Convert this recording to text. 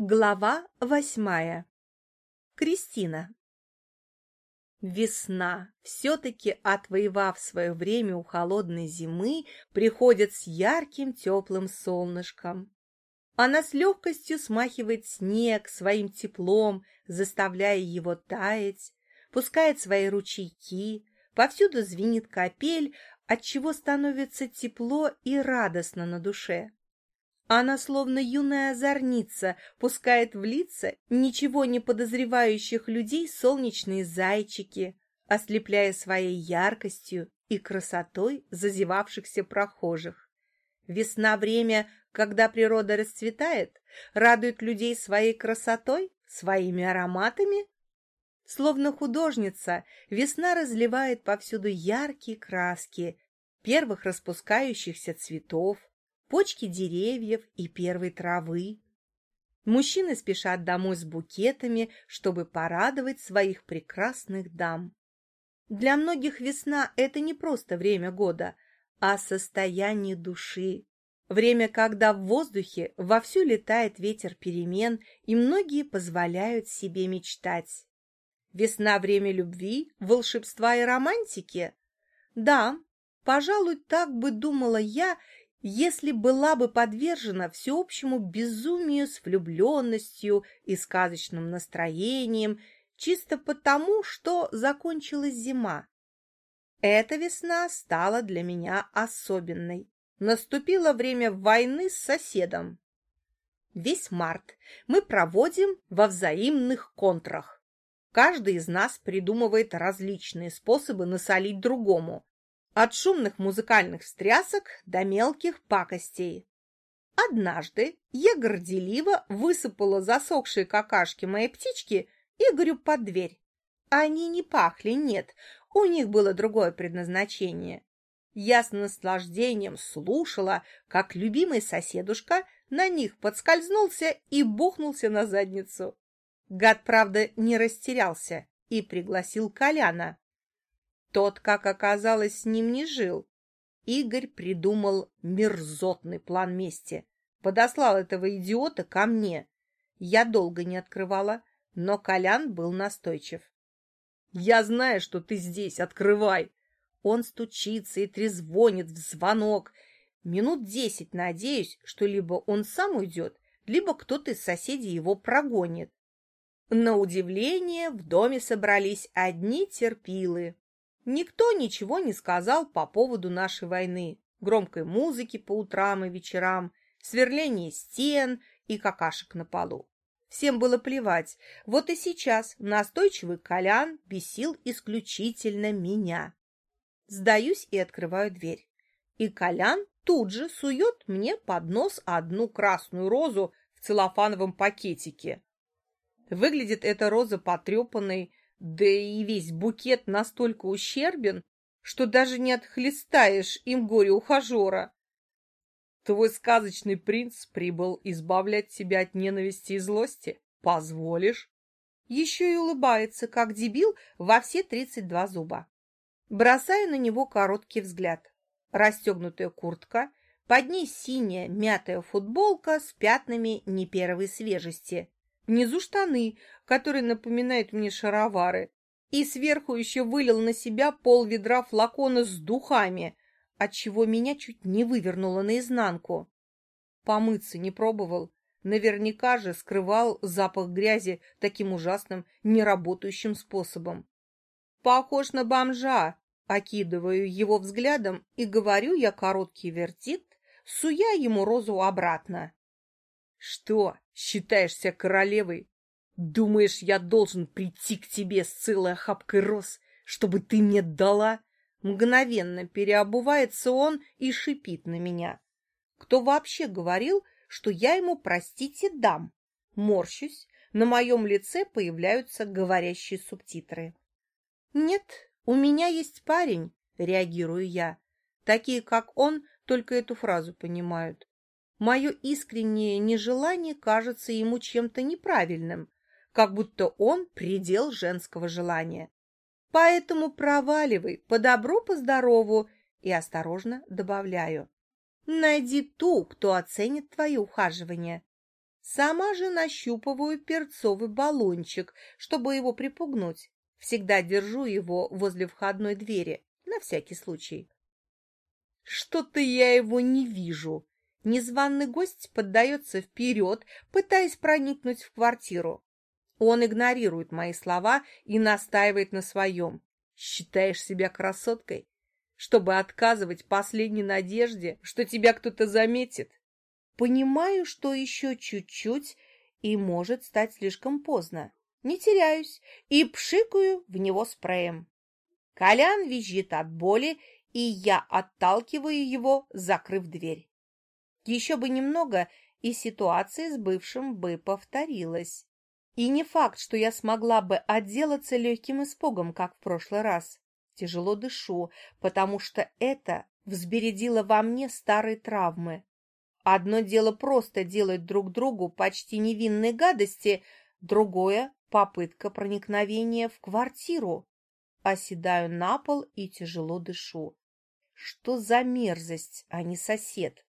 Глава восьмая. Кристина. Весна, все-таки отвоевав свое время у холодной зимы, приходит с ярким теплым солнышком. Она с легкостью смахивает снег своим теплом, заставляя его таять, пускает свои ручейки, повсюду звенит капель, отчего становится тепло и радостно на душе. Она, словно юная озорница, пускает в лица ничего не подозревающих людей солнечные зайчики, ослепляя своей яркостью и красотой зазевавшихся прохожих. Весна — время, когда природа расцветает, радует людей своей красотой, своими ароматами. Словно художница, весна разливает повсюду яркие краски первых распускающихся цветов, почки деревьев и первой травы. Мужчины спешат домой с букетами, чтобы порадовать своих прекрасных дам. Для многих весна – это не просто время года, а состояние души. Время, когда в воздухе вовсю летает ветер перемен, и многие позволяют себе мечтать. Весна – время любви, волшебства и романтики? Да, пожалуй, так бы думала я, если была бы подвержена всеобщему безумию с влюбленностью и сказочным настроением, чисто потому, что закончилась зима. Эта весна стала для меня особенной. Наступило время войны с соседом. Весь март мы проводим во взаимных контрах. Каждый из нас придумывает различные способы насолить другому, от шумных музыкальных встрясок до мелких пакостей. Однажды я горделиво высыпала засохшие какашки моей птички Игорю под дверь. Они не пахли, нет, у них было другое предназначение. Я с наслаждением слушала, как любимый соседушка на них подскользнулся и бухнулся на задницу. Гад, правда, не растерялся и пригласил Коляна. Тот, как оказалось, с ним не жил. Игорь придумал мерзотный план мести. Подослал этого идиота ко мне. Я долго не открывала, но Колян был настойчив. «Я знаю, что ты здесь, открывай!» Он стучится и трезвонит в звонок. Минут десять надеюсь, что либо он сам уйдет, либо кто-то из соседей его прогонит. На удивление в доме собрались одни терпилы. Никто ничего не сказал по поводу нашей войны, громкой музыки по утрам и вечерам, сверления стен и какашек на полу. Всем было плевать. Вот и сейчас настойчивый Колян бесил исключительно меня. Сдаюсь и открываю дверь. И Колян тут же сует мне под нос одну красную розу в целлофановом пакетике. Выглядит эта роза потрепанной, да и весь букет настолько ущербен, что даже не отхлестаешь им горе-ухажера. Твой сказочный принц прибыл избавлять тебя от ненависти и злости. Позволишь? Еще и улыбается, как дебил, во все тридцать два зуба. Бросаю на него короткий взгляд. Расстегнутая куртка, под ней синяя мятая футболка с пятнами не первой свежести. Внизу штаны, которые напоминают мне шаровары. И сверху еще вылил на себя пол ведра флакона с духами, отчего меня чуть не вывернуло наизнанку. Помыться не пробовал. Наверняка же скрывал запах грязи таким ужасным, неработающим способом. Похож на бомжа. Окидываю его взглядом и говорю я короткий вертикт, суя ему розу обратно. Что, считаешься королевой? Думаешь, я должен прийти к тебе с целой охапкой роз, чтобы ты мне дала? Мгновенно переобувается он и шипит на меня. Кто вообще говорил, что я ему, простите, дам? Морщусь, на моем лице появляются говорящие субтитры. Нет, у меня есть парень, реагирую я. Такие, как он, только эту фразу понимают. Мое искреннее нежелание кажется ему чем-то неправильным, как будто он предел женского желания. Поэтому проваливай по добру, по здорову и осторожно добавляю. Найди ту, кто оценит твои ухаживания. Сама же нащупываю перцовый баллончик, чтобы его припугнуть. Всегда держу его возле входной двери, на всякий случай. Что-то я его не вижу. Незваный гость поддается вперед, пытаясь проникнуть в квартиру. Он игнорирует мои слова и настаивает на своем. Считаешь себя красоткой? Чтобы отказывать последней надежде, что тебя кто-то заметит? Понимаю, что еще чуть-чуть, и может стать слишком поздно. Не теряюсь и пшикаю в него спреем. Колян визжит от боли, и я отталкиваю его, закрыв дверь. Еще бы немного, и ситуация с бывшим бы повторилась. И не факт, что я смогла бы отделаться легким испугом, как в прошлый раз. Тяжело дышу, потому что это взбередило во мне старые травмы. Одно дело просто делать друг другу почти невинные гадости, другое — попытка проникновения в квартиру. Оседаю на пол и тяжело дышу. Что за мерзость, а не сосед?